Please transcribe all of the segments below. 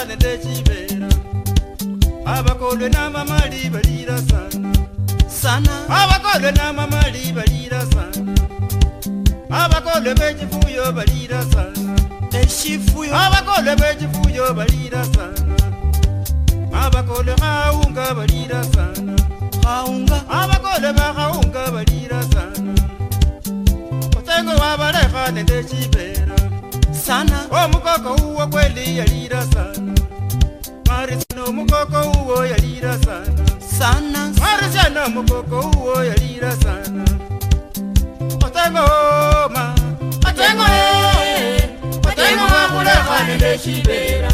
sana ndechibera avakodwe namamali valira sana avakodwe namamali valira sana avakodwe vechifuyo valira sana avakodwe vechifuyo valira sana avakodwe haunga valira sana avakodwe vahaunga valira sana otengo wavalehane ndechibera sana omukoko uwo kweli yalira sana omukoko uwo yalira sana mwari sana omukoko uwo yalira sana otengo ma otengo e, otengo wakula kwane ndeshibera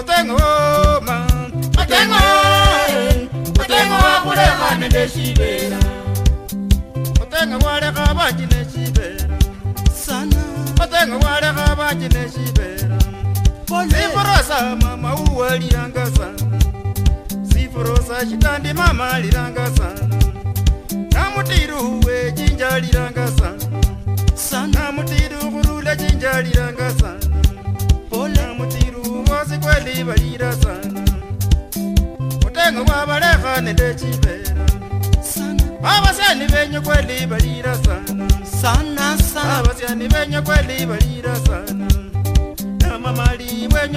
otengo ma otengo e, otengo wakula kwane ndeshibera otengo wale kabaji neshibera sana otengo wale kabaji neshibera ziforosa mama uwalilangasana ziforosa citandi mama lilangasana namutiru we cinja lilangasana namutiru kurula cinja lilangasana namutiru vosi kweli valilasana mutengo wa valeha nende cipela avasyani venyu kweli valilasana avasyani venyu kweli valilasana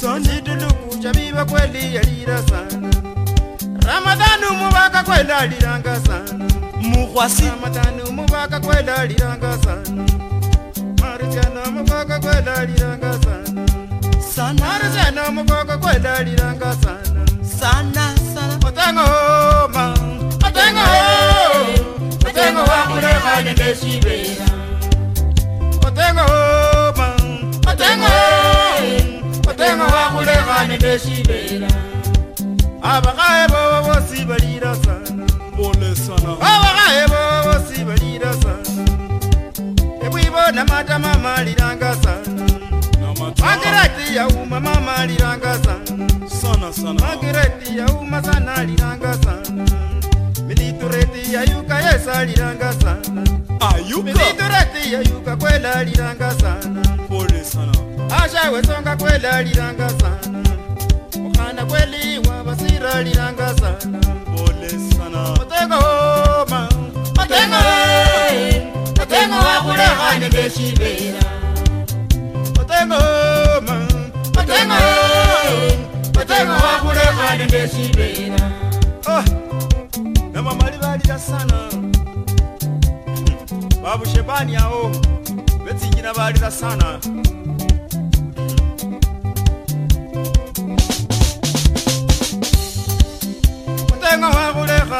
sonidulukucabiba kweliyalira sana ramadhani umubaka kwelaliranga sana mukwasiramadhani umubaka kwelaliranga sana marijana umubaka kwelaliranga sana sana marijana umubaka kwelaliranga sana sana sana otengo ma otengo otengo wa mulemani ndesibera bane beshibera abakae bobo bosi balirasanaabakae bobo bosi balirasana ebwibona matama malilanga sana magereti yauma mama liranga sana magereti yauma sana liranga sana minitureti yayuka yesa liranga sana minitureti yayuka kwela liranga sana ashawe songa kwela liranga sana kweliwa vasiralilangasana bolesana matengoma ah, matengo matengo wakulehane keshibera matengoma matengo matengo wakulehane keshibera namamalivalilasana babushebaniao betsingina balilasana oh.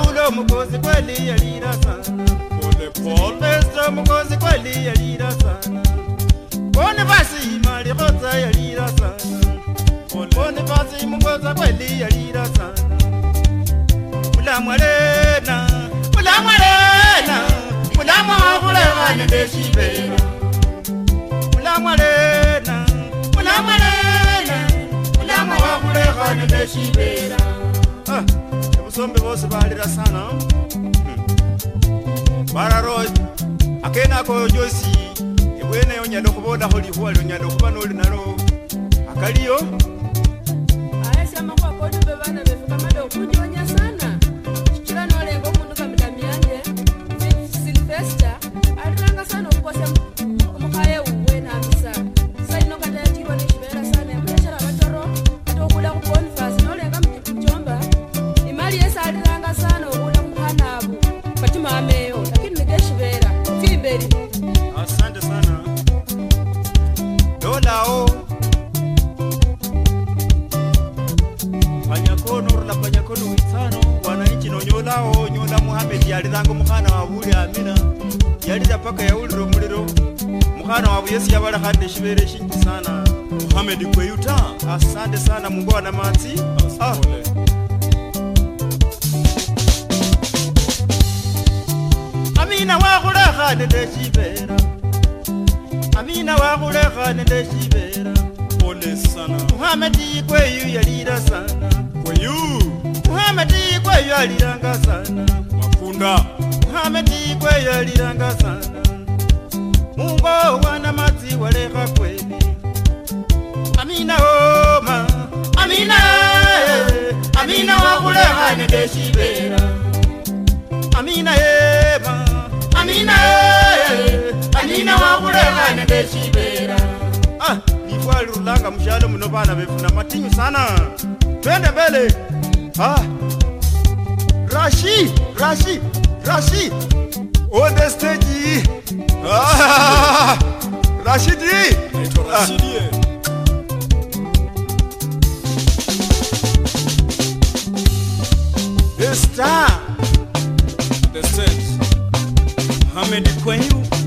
ulo mukhosi kweliye lilasaulepolestra mukhosi kweliye lilasana bone basi imali kotsa ya lilasana bone basi mukhosa kweliye lilasana mulamwalena mulamwalena mulamwa wakulekane lesibela mulamwalena mulamwalena mulamwa wakulekane lesibela ah. abasombe bose balira sana hmm. bararo akenako josi ebwene onyala okubodaho lihwa lyonyala okuba noli nalo akaliyo aesi amakuwa kodube bana befe kamada okujonyasa Beri. Asante sana. Dola o. Panyakono rula panyakono witano wananchi no nyola o nyola Muhammad yali zango mukana wabuli amina. Yali zapaka yauliro muliro. Mukana wabu Yesu yabala hande shibere shingi sana. Muhammad kweyuta. Asante sana mungu na manzi. Asante. Ah. amina wakho gane le sibera amina wa gule gane le sibera bolesana muhamedi kweyu yalira sana kweyu muhamedi kweyu yalira ngasana mafunda muhamedi kweyu yalira ngasana mungo wana mati wale kha kweni amina o ma amina eh. amina wa gule gane le sibera amina ye eh anina anina wakulevane vechivera ah, ifalirulanga mushalo muno vana vefuna matinyu sana twende mbele a ah. rashi rashi rashi odesteji ah, rashidi The star. The stage. I Mohammed Kwenyu